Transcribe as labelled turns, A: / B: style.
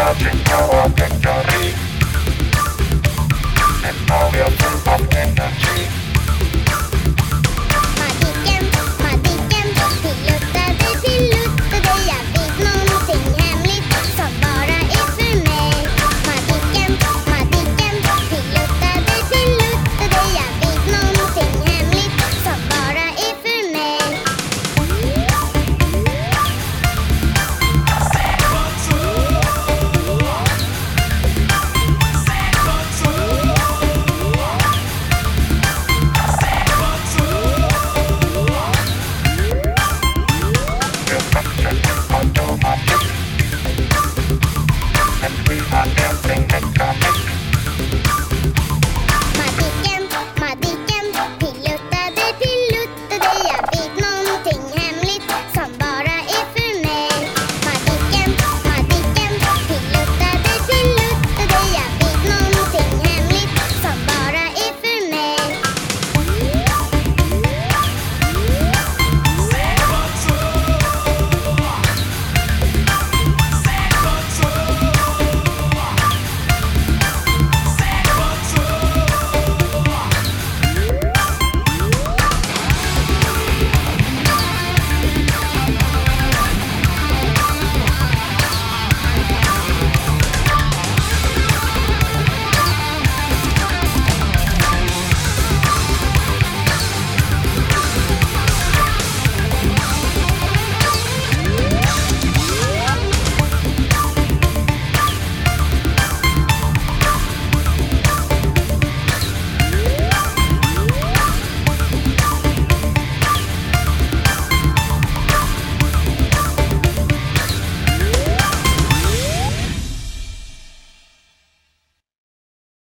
A: charging power victory.